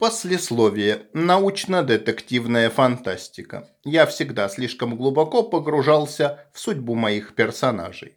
Послесловие. Научно-детективная фантастика. Я всегда слишком глубоко погружался в судьбу моих персонажей.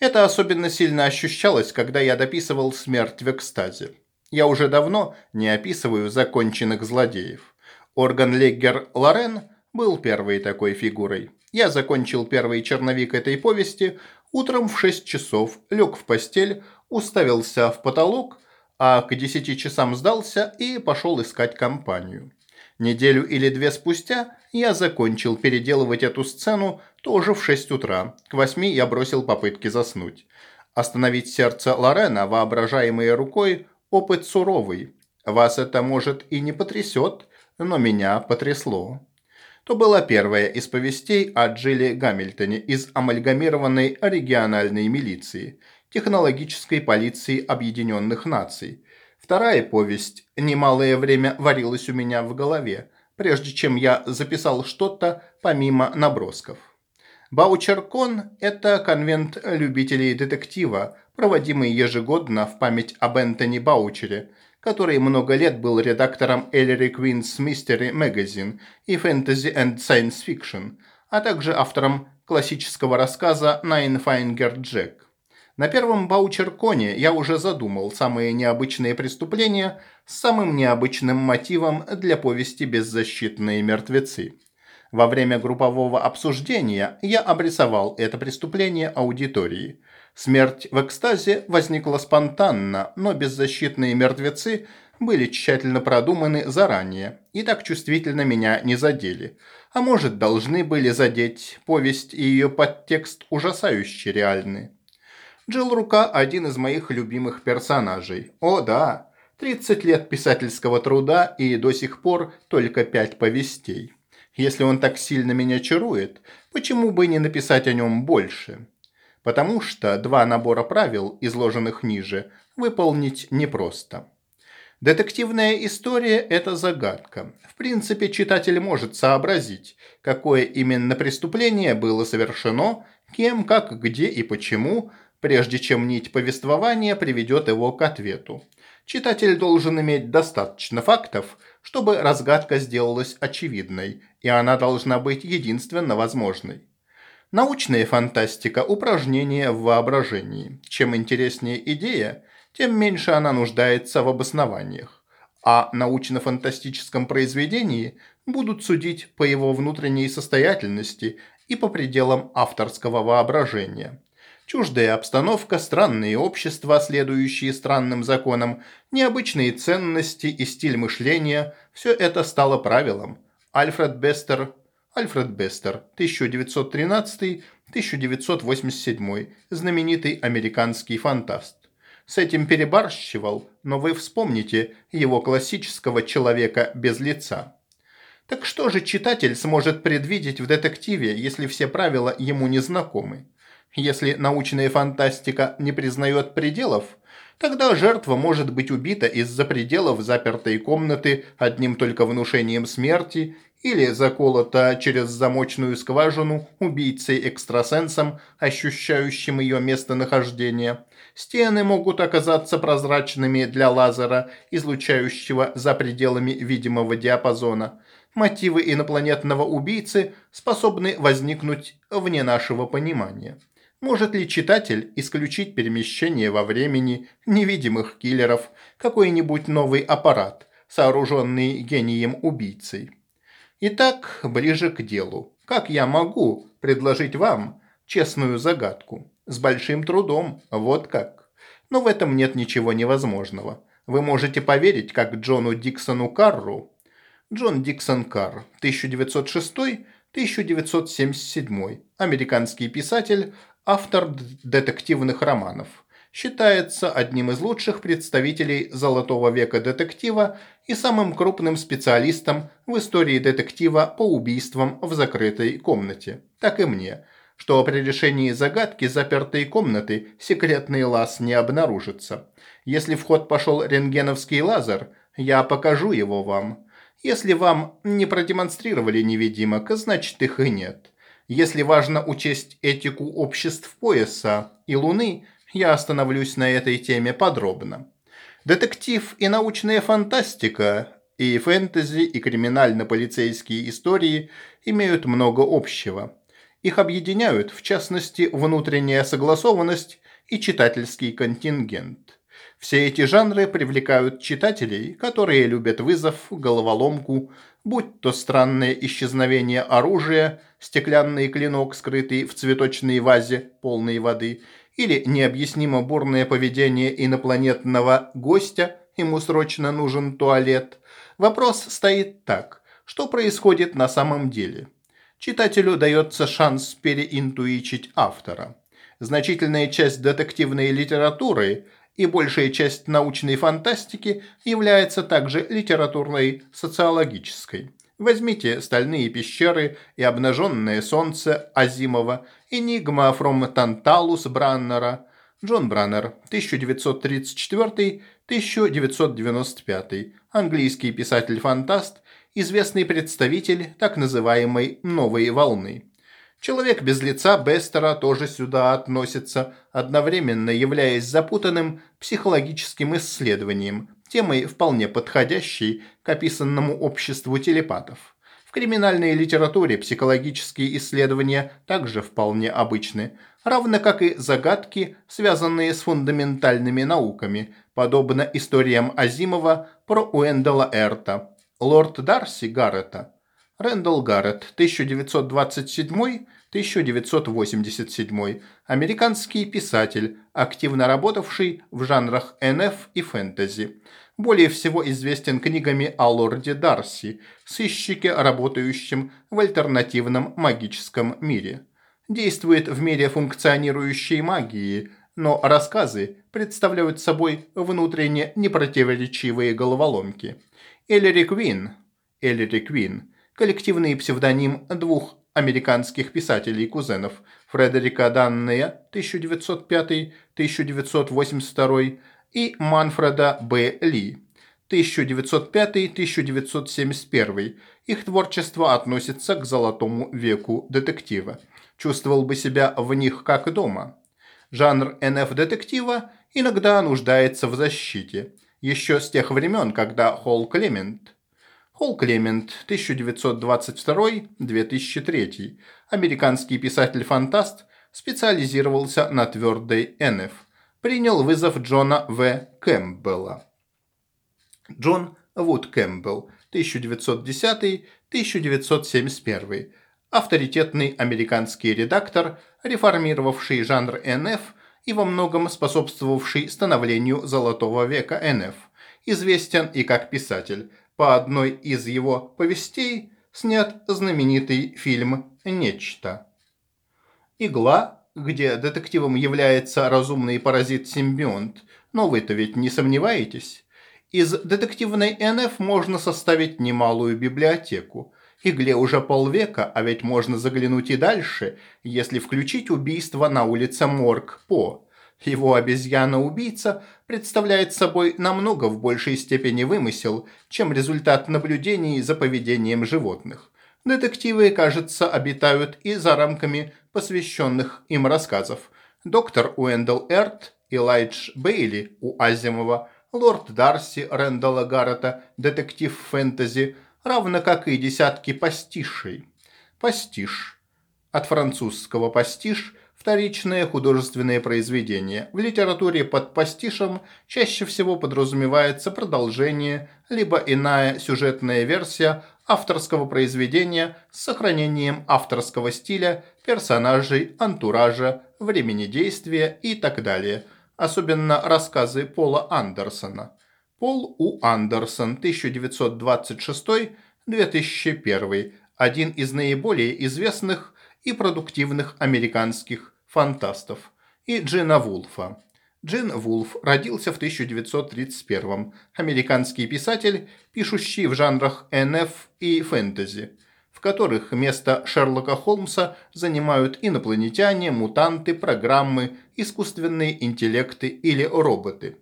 Это особенно сильно ощущалось, когда я дописывал «Смерть в экстазе». Я уже давно не описываю законченных злодеев. Орган Леггер Лорен был первой такой фигурой. Я закончил первый черновик этой повести утром в 6 часов, лег в постель, уставился в потолок, а к 10 часам сдался и пошел искать компанию. Неделю или две спустя я закончил переделывать эту сцену тоже в 6 утра. К 8 я бросил попытки заснуть. Остановить сердце Лорена, воображаемой рукой, опыт суровый. Вас это, может, и не потрясет, но меня потрясло. То была первая из повестей о Джилли Гамильтоне из амальгамированной региональной милиции, технологической полиции Объединенных Наций. Вторая повесть немалое время варилась у меня в голове, прежде чем я записал что-то помимо набросков. Баучеркон – это конвент любителей детектива, проводимый ежегодно в память об Энтони Баучере, который много лет был редактором Эллири Квинс Mystery Magazine и Fantasy and Science Fiction, а также автором классического рассказа Finger Jack. На первом Баучерконе я уже задумал самые необычные преступления с самым необычным мотивом для повести «Беззащитные мертвецы». Во время группового обсуждения я обрисовал это преступление аудитории. Смерть в экстазе возникла спонтанно, но беззащитные мертвецы были тщательно продуманы заранее и так чувствительно меня не задели. А может, должны были задеть повесть и ее подтекст ужасающе реальны. Джилл Рука – один из моих любимых персонажей. О, да, 30 лет писательского труда и до сих пор только 5 повестей. Если он так сильно меня чарует, почему бы не написать о нем больше? Потому что два набора правил, изложенных ниже, выполнить непросто. Детективная история – это загадка. В принципе, читатель может сообразить, какое именно преступление было совершено, кем, как, где и почему, прежде чем нить повествования приведет его к ответу. Читатель должен иметь достаточно фактов, чтобы разгадка сделалась очевидной, и она должна быть единственно возможной. Научная фантастика – упражнение в воображении. Чем интереснее идея, тем меньше она нуждается в обоснованиях. А научно-фантастическом произведении будут судить по его внутренней состоятельности и по пределам авторского воображения. Чуждая обстановка, странные общества, следующие странным законам, необычные ценности и стиль мышления – все это стало правилом. Альфред Бестер, Альфред Бестер, 1913-1987, знаменитый американский фантаст. С этим перебарщивал, но вы вспомните его классического человека без лица. Так что же читатель сможет предвидеть в детективе, если все правила ему не знакомы? Если научная фантастика не признает пределов, тогда жертва может быть убита из-за пределов запертой комнаты одним только внушением смерти или заколота через замочную скважину убийцей-экстрасенсом, ощущающим ее местонахождение. Стены могут оказаться прозрачными для лазера, излучающего за пределами видимого диапазона. Мотивы инопланетного убийцы способны возникнуть вне нашего понимания. Может ли читатель исключить перемещение во времени невидимых киллеров, какой-нибудь новый аппарат, сооруженный гением-убийцей? Итак, ближе к делу. Как я могу предложить вам честную загадку? С большим трудом, вот как. Но в этом нет ничего невозможного. Вы можете поверить, как Джону Диксону Карру. Джон Диксон Карр, 1906-1977, американский писатель, автор детективных романов. Считается одним из лучших представителей золотого века детектива и самым крупным специалистом в истории детектива по убийствам в закрытой комнате. Так и мне, что при решении загадки запертой комнаты секретный лаз не обнаружится. Если в ход пошел рентгеновский лазер, я покажу его вам. Если вам не продемонстрировали невидимок, значит их и нет. Если важно учесть этику обществ пояса и Луны, я остановлюсь на этой теме подробно. Детектив и научная фантастика, и фэнтези, и криминально-полицейские истории имеют много общего. Их объединяют, в частности, внутренняя согласованность и читательский контингент. Все эти жанры привлекают читателей, которые любят вызов, головоломку, будь то странное исчезновение оружия, стеклянный клинок, скрытый в цветочной вазе, полной воды, или необъяснимо бурное поведение инопланетного гостя, ему срочно нужен туалет. Вопрос стоит так. Что происходит на самом деле? Читателю дается шанс переинтуичить автора. Значительная часть детективной литературы и большая часть научной фантастики является также литературной социологической. Возьмите «Стальные пещеры» и «Обнаженное солнце» Азимова, «Энигма from Tantalus» Браннера, Джон Браннер, 1934-1995, английский писатель-фантаст, известный представитель так называемой «новой волны». Человек без лица Бестера тоже сюда относится, одновременно являясь запутанным психологическим исследованием, темой вполне подходящей к описанному обществу телепатов. В криминальной литературе психологические исследования также вполне обычны, равно как и загадки, связанные с фундаментальными науками, подобно историям Азимова про Уэндала Эрта, лорд Дарси Гаррета, Рэндалл Гаррет, 1927-1987, американский писатель, активно работавший в жанрах НФ и фэнтези. Более всего известен книгами о лорде Дарси, сыщике, работающем в альтернативном магическом мире. Действует в мире функционирующей магии, но рассказы представляют собой внутренне непротиворечивые головоломки. Эллири Квин, Эллири Квин – коллективный псевдоним двух американских писателей-кузенов Фредерика Даннея 1905-1982 и Манфреда Б. Ли 1905-1971. Их творчество относится к золотому веку детектива. Чувствовал бы себя в них как дома. Жанр НФ-детектива иногда нуждается в защите. Еще с тех времен, когда Холл Клемент Холл Клемент, 1922-2003. Американский писатель-фантаст, специализировался на твердой НФ. Принял вызов Джона В. Кэмпбелла. Джон Вуд Кэмпбелл, 1910-1971. Авторитетный американский редактор, реформировавший жанр НФ и во многом способствовавший становлению золотого века НФ. Известен и как писатель – по одной из его повестей снят знаменитый фильм «Нечто». «Игла», где детективом является разумный паразит-симбионт, но вы-то ведь не сомневаетесь? Из детективной НФ можно составить немалую библиотеку. Игле уже полвека, а ведь можно заглянуть и дальше, если включить убийство на улице Морг По. Его обезьяна-убийца представляет собой намного в большей степени вымысел, чем результат наблюдений за поведением животных. Детективы, кажется, обитают и за рамками посвященных им рассказов. Доктор Уэндell Эрт, Элайдж Бейли у Азимова, лорд Дарси Рэндалла Гаррета, детектив фэнтези, равно как и десятки пастишей. Пастиш. От французского пастиш – вторичное художественное произведение. В литературе под пастишем чаще всего подразумевается продолжение, либо иная сюжетная версия авторского произведения с сохранением авторского стиля, персонажей, антуража, времени действия и так далее. Особенно рассказы Пола Андерсона. Пол У. Андерсон, 1926-2001, один из наиболее известных и продуктивных американских фантастов и Джина Вулфа. Джин Вулф родился в 1931 американский писатель, пишущий в жанрах НФ и фэнтези, в которых место Шерлока Холмса занимают инопланетяне, мутанты, программы, искусственные интеллекты или роботы.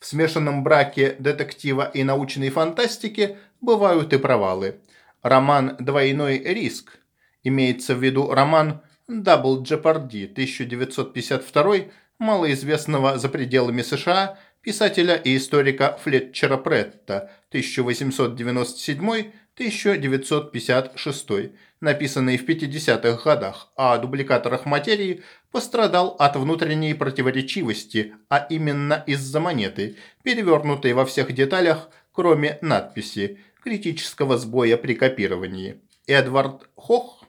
В смешанном браке детектива и научной фантастики бывают и провалы. Роман «Двойной риск» имеется в виду роман Double Jeopardy 1952 малоизвестного за пределами США писателя и историка Флетчера Претта 1897-1956, написанный в 50-х годах, о дубликаторах материи, пострадал от внутренней противоречивости, а именно из-за монеты, перевернутой во всех деталях, кроме надписи, критического сбоя при копировании. Эдвард Хох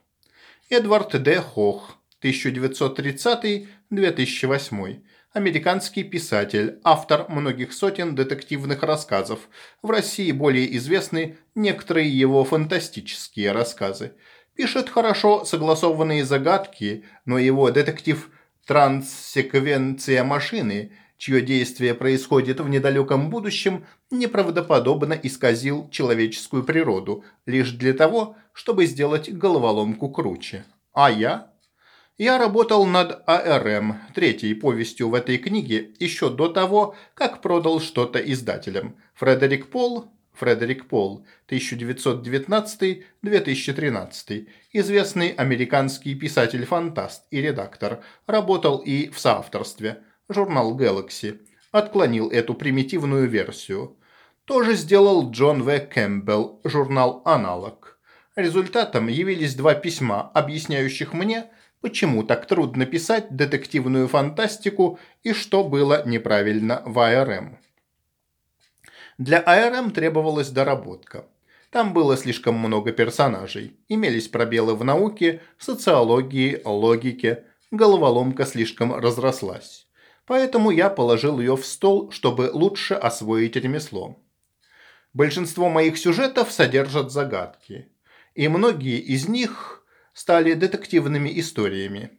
Эдвард Д. Хох 1930-2008 американский писатель, автор многих сотен детективных рассказов. В России более известны некоторые его фантастические рассказы. Пишет хорошо согласованные загадки, но его детектив «Транссеквенция машины», чье действие происходит в недалеком будущем, неправдоподобно исказил человеческую природу, лишь для того, чтобы сделать головоломку круче. А я я работал над АРМ, третьей повестью в этой книге, еще до того, как продал что-то издателям. Фредерик Пол, Фредерик Пол, 1919-2013, известный американский писатель-фантаст и редактор, работал и в соавторстве. Журнал Galaxy отклонил эту примитивную версию. Тоже сделал Джон В. Кэмпбелл, журнал «Аналог». Результатом явились два письма, объясняющих мне, почему так трудно писать детективную фантастику и что было неправильно в АРМ. Для АРМ требовалась доработка. Там было слишком много персонажей. Имелись пробелы в науке, социологии, логике. Головоломка слишком разрослась. Поэтому я положил ее в стол, чтобы лучше освоить ремесло. Большинство моих сюжетов содержат загадки. И многие из них стали детективными историями.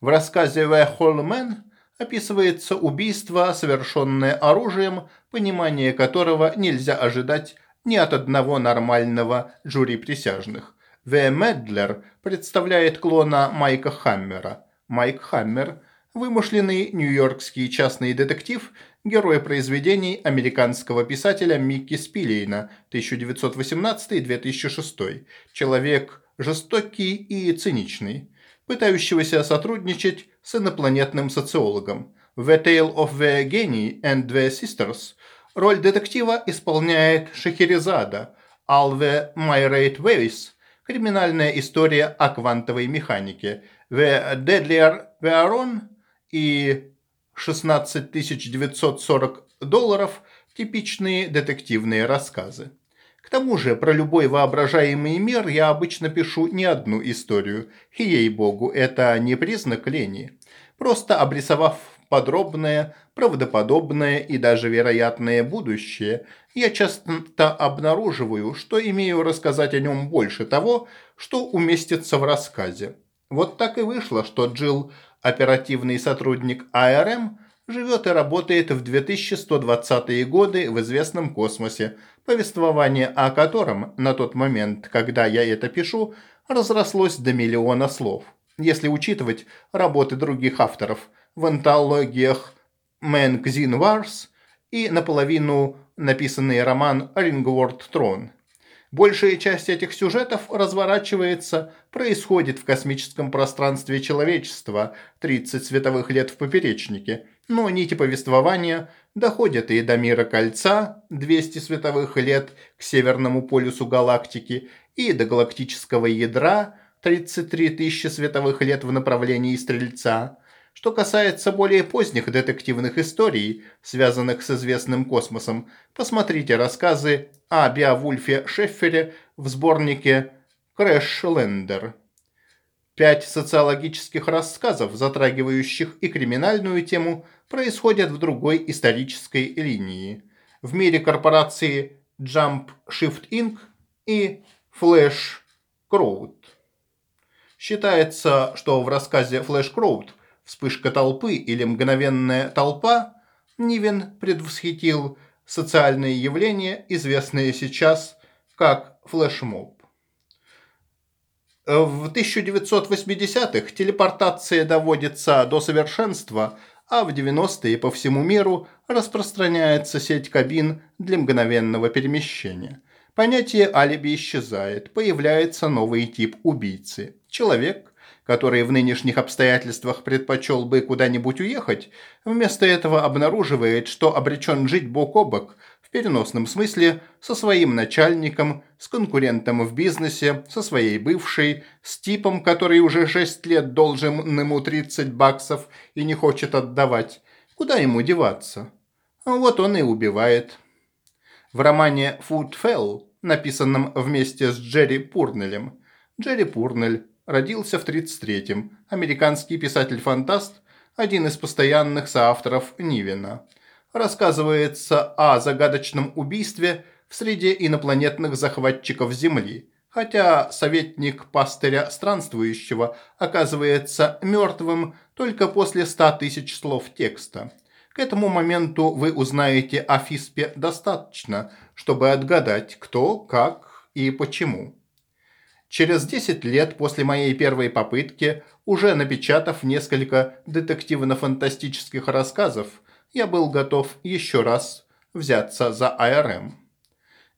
В рассказе «The Holman» описывается убийство, совершенное оружием, понимание которого нельзя ожидать ни от одного нормального жюри присяжных. «The Meddler» представляет клона Майка Хаммера. Майк Хаммер – вымышленный нью-йоркский частный детектив, герой произведений американского писателя Микки Спилейна 1918-2006. Человек – жестокий и циничный, пытающегося сотрудничать с инопланетным социологом. «A Tale of the Genie and the Sisters» роль детектива исполняет Шахерезада, Алве Майрейт Вейс, криминальная история о квантовой механике, «The Deadlier Veron» и «16 940 долларов» типичные детективные рассказы. К тому же, про любой воображаемый мир я обычно пишу не одну историю. И ей-богу, это не признак лени. Просто обрисовав подробное, правдоподобное и даже вероятное будущее, я часто обнаруживаю, что имею рассказать о нем больше того, что уместится в рассказе. Вот так и вышло, что Джилл, оперативный сотрудник АРМ, живет и работает в 2120-е годы в известном космосе, повествование о котором на тот момент, когда я это пишу, разрослось до миллиона слов. Если учитывать работы других авторов в антологиях «Мэнкзин Варс» и наполовину написанный роман «Рингворд Трон». Большая часть этих сюжетов разворачивается, происходит в космическом пространстве человечества, 30 световых лет в поперечнике – но нити повествования доходят и до мира Кольца, 200 световых лет к северному полюсу галактики, и до галактического ядра, 33 тысячи световых лет в направлении Стрельца. Что касается более поздних детективных историй, связанных с известным космосом, посмотрите рассказы о Беовульфе Шеффере в сборнике «Crashlander». Пять социологических рассказов, затрагивающих и криминальную тему, происходят в другой исторической линии. В мире корпорации Jump Shift Inc. и Flash Crowd. Считается, что в рассказе Flash Crowd «Вспышка толпы» или «Мгновенная толпа» Нивен предвосхитил социальные явления, известные сейчас как флешмоб. В 1980-х телепортация доводится до совершенства, а в 90-е по всему миру распространяется сеть кабин для мгновенного перемещения. Понятие алиби исчезает, появляется новый тип убийцы. Человек, который в нынешних обстоятельствах предпочел бы куда-нибудь уехать, вместо этого обнаруживает, что обречен жить бок о бок, переносном смысле, со своим начальником, с конкурентом в бизнесе, со своей бывшей, с типом, который уже 6 лет должен ему 30 баксов и не хочет отдавать. Куда ему деваться? Вот он и убивает. В романе «Фудфелл», написанном вместе с Джерри Пурнелем, Джерри Пурнель родился в 1933-м, американский писатель-фантаст, один из постоянных соавторов Нивина. Рассказывается о загадочном убийстве в среде инопланетных захватчиков Земли, хотя советник пастыря странствующего оказывается мертвым только после 100 тысяч слов текста. К этому моменту вы узнаете о Фиспе достаточно, чтобы отгадать, кто, как и почему. Через 10 лет после моей первой попытки, уже напечатав несколько детективно-фантастических рассказов, я был готов еще раз взяться за АРМ.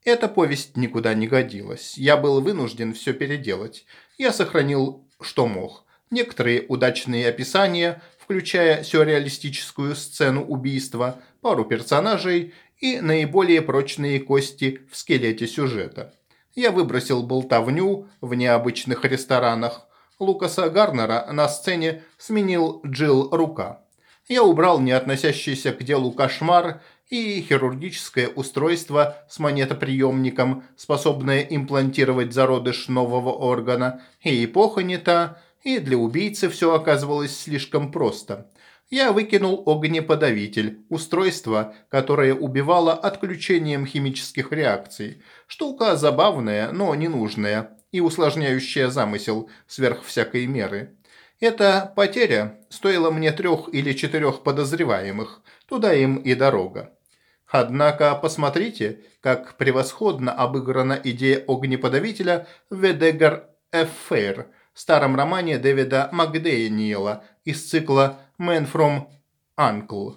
Эта повесть никуда не годилась. Я был вынужден все переделать. Я сохранил, что мог. Некоторые удачные описания, включая сюрреалистическую сцену убийства, пару персонажей и наиболее прочные кости в скелете сюжета. Я выбросил болтовню в необычных ресторанах. Лукаса Гарнера на сцене сменил Джилл Рука. Я убрал не относящийся к делу кошмар и хирургическое устройство с монетоприемником, способное имплантировать зародыш нового органа, и эпоха не та, и для убийцы все оказывалось слишком просто я выкинул огнеподавитель, устройство, которое убивало отключением химических реакций. Штука забавная, но ненужная и усложняющая замысел сверх всякой меры. Эта потеря стоила мне трех или четырех подозреваемых, туда им и дорога. Однако посмотрите, как превосходно обыграна идея огнеподавителя в «Ведегар Эффейр», старом романе Дэвида Макдейниела из цикла «Man from Uncle».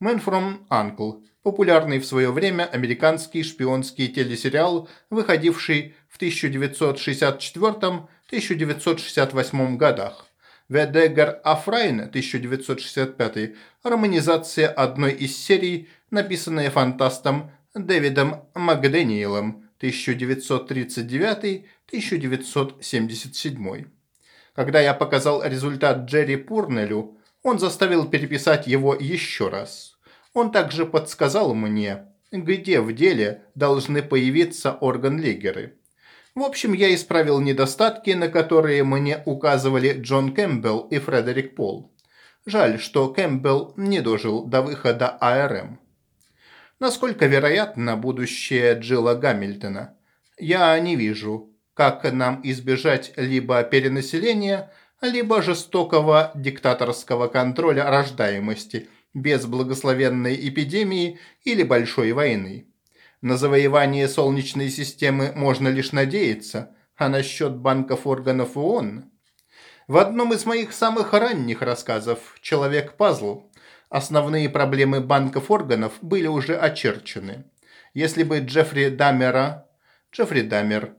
«Man from Uncle» – популярный в свое время американский шпионский телесериал, выходивший в 1964-1968 годах. «The Dagger Affair» 1965 – романизация одной из серий, написанная фантастом Дэвидом Макдэниелом 1939-1977. Когда я показал результат Джерри Пурнелю, он заставил переписать его еще раз. Он также подсказал мне, где в деле должны появиться органлеггеры. В общем, я исправил недостатки, на которые мне указывали Джон Кэмпбелл и Фредерик Пол. Жаль, что Кэмпбелл не дожил до выхода АРМ. Насколько вероятно будущее Джила Гамильтона? Я не вижу, как нам избежать либо перенаселения, либо жестокого диктаторского контроля рождаемости без благословенной эпидемии или большой войны. На завоевание Солнечной системы можно лишь надеяться, а насчет банков органов ООН... В одном из моих самых ранних рассказов «Человек-пазл» основные проблемы банков органов были уже очерчены. Если бы Джеффри Даммера, Джеффри Даммер,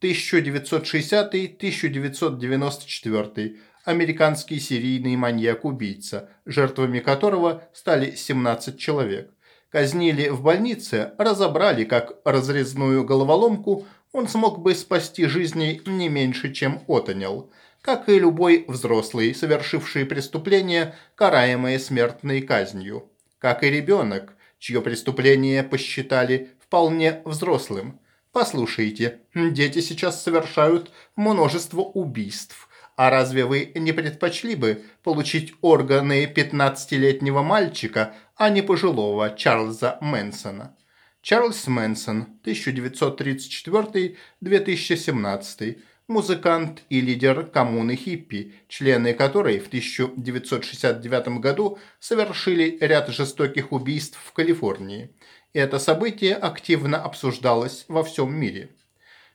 1960-1994, американский серийный маньяк-убийца, жертвами которого стали 17 человек. Казнили в больнице, разобрали как разрезную головоломку, он смог бы спасти жизни не меньше, чем Отонял – как и любой взрослый, совершивший преступление, караемое смертной казнью, как и ребенок, чье преступление посчитали вполне взрослым. Послушайте, дети сейчас совершают множество убийств. А разве вы не предпочли бы получить органы 15-летнего мальчика, а не пожилого Чарльза Мэнсона? Чарльз Мэнсон, 1934-2017 музыкант и лидер коммуны хиппи, члены которой в 1969 году совершили ряд жестоких убийств в Калифорнии. Это событие активно обсуждалось во всем мире.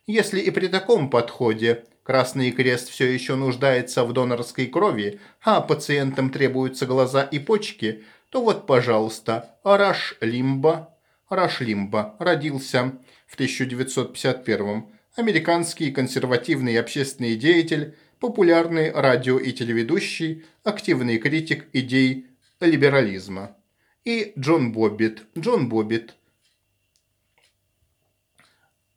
Если и при таком подходе Красный Крест все еще нуждается в донорской крови, а пациентам требуются глаза и почки, то вот, пожалуйста, Раш Лимба, Раш Лимба родился в 1951 американский консервативный общественный деятель, популярный радио- и телеведущий, активный критик идей либерализма. И Джон Боббит. Джон Боббит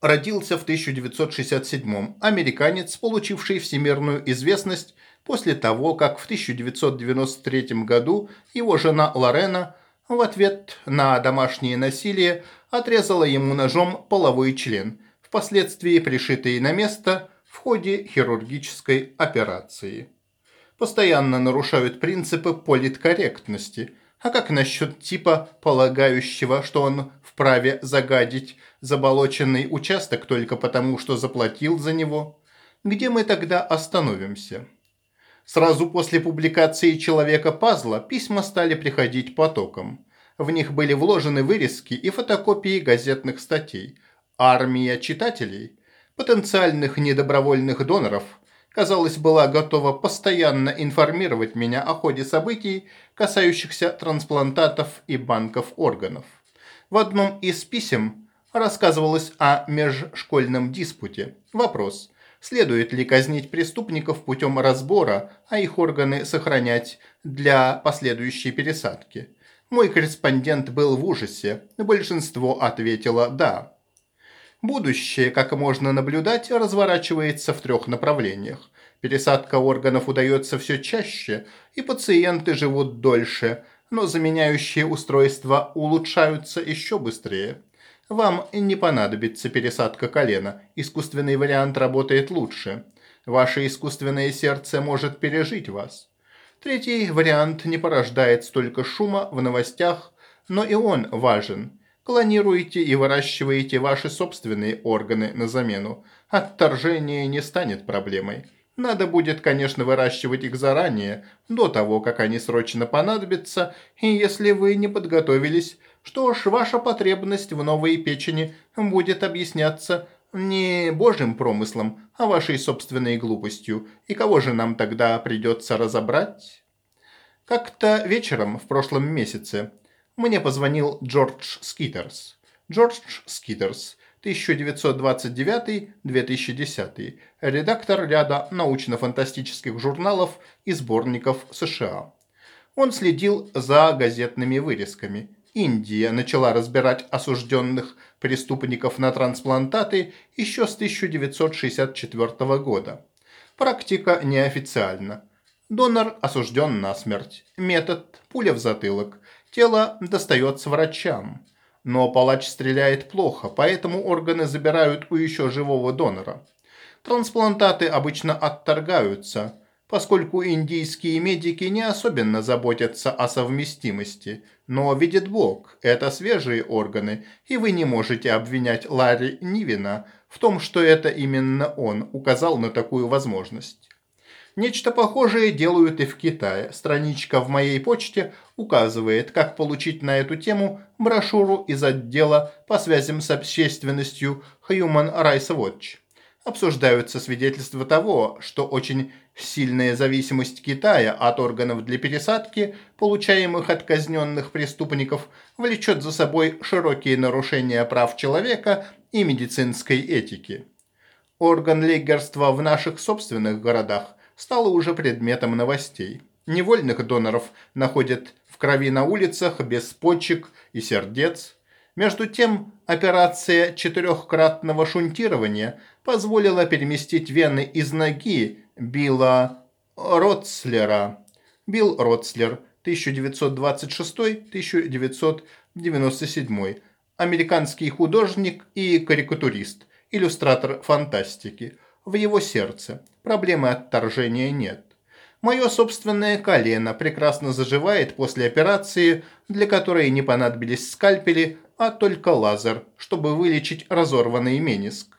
родился в 1967-м, американец, получивший всемирную известность после того, как в 1993 году его жена Лорена в ответ на домашнее насилие отрезала ему ножом половой член, впоследствии пришитый на место в ходе хирургической операции. Постоянно нарушают принципы политкорректности. А как насчет типа, полагающего, что он вправе загадить заболоченный участок только потому, что заплатил за него? Где мы тогда остановимся? Сразу после публикации «Человека-пазла» письма стали приходить потоком. В них были вложены вырезки и фотокопии газетных статей. Армия читателей, потенциальных недобровольных доноров, казалось, была готова постоянно информировать меня о ходе событий, касающихся трансплантатов и банков органов. В одном из писем рассказывалось о межшкольном диспуте. Вопрос – Следует ли казнить преступников путем разбора, а их органы сохранять для последующей пересадки? Мой корреспондент был в ужасе. Большинство ответило «да». Будущее, как можно наблюдать, разворачивается в трех направлениях. Пересадка органов удается все чаще, и пациенты живут дольше, но заменяющие устройства улучшаются еще быстрее. Вам не понадобится пересадка колена. Искусственный вариант работает лучше. Ваше искусственное сердце может пережить вас. Третий вариант не порождает столько шума в новостях, но и он важен. Клонируете и выращиваете ваши собственные органы на замену. Отторжение не станет проблемой. Надо будет, конечно, выращивать их заранее, до того, как они срочно понадобятся, и если вы не подготовились, что ж, ваша потребность в новой печени будет объясняться не божьим промыслом, а вашей собственной глупостью. И кого же нам тогда придется разобрать? Как-то вечером в прошлом месяце мне позвонил Джордж Скитерс. Джордж Скитерс, 1929-2010, редактор ряда научно-фантастических журналов и сборников США. Он следил за газетными вырезками Индия начала разбирать осужденных преступников на трансплантаты еще с 1964 года. Практика неофициальна. Донор осужден на смерть. Метод – пуля в затылок. Тело достается врачам. Но палач стреляет плохо, поэтому органы забирают у еще живого донора. Трансплантаты обычно отторгаются – поскольку индийские медики не особенно заботятся о совместимости. Но, видит Бог, это свежие органы, и вы не можете обвинять Ларри Нивина в том, что это именно он указал на такую возможность. Нечто похожее делают и в Китае. Страничка в моей почте указывает, как получить на эту тему брошюру из отдела по связям с общественностью Human Rights Watch обсуждаются свидетельства того, что очень сильная зависимость Китая от органов для пересадки, получаемых от казненных преступников, влечет за собой широкие нарушения прав человека и медицинской этики. Орган легерства в наших собственных городах стал уже предметом новостей. Невольных доноров находят в крови на улицах без почек и сердец. Между тем, операция четырехкратного шунтирования позволила переместить вены из ноги Билла Ротслера. Билл Ротслер, 1926-1997. Американский художник и карикатурист, иллюстратор фантастики. В его сердце проблемы отторжения нет. Мое собственное колено прекрасно заживает после операции, для которой не понадобились скальпели, а только лазер, чтобы вылечить разорванный мениск.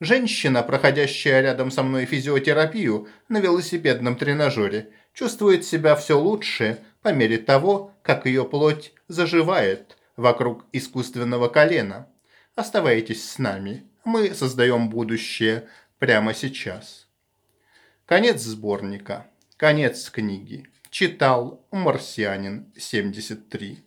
Женщина, проходящая рядом со мной физиотерапию на велосипедном тренажере, чувствует себя все лучше по мере того, как ее плоть заживает вокруг искусственного колена. Оставайтесь с нами. Мы создаем будущее прямо сейчас. Конец сборника. Конец книги. Читал Марсианин 73.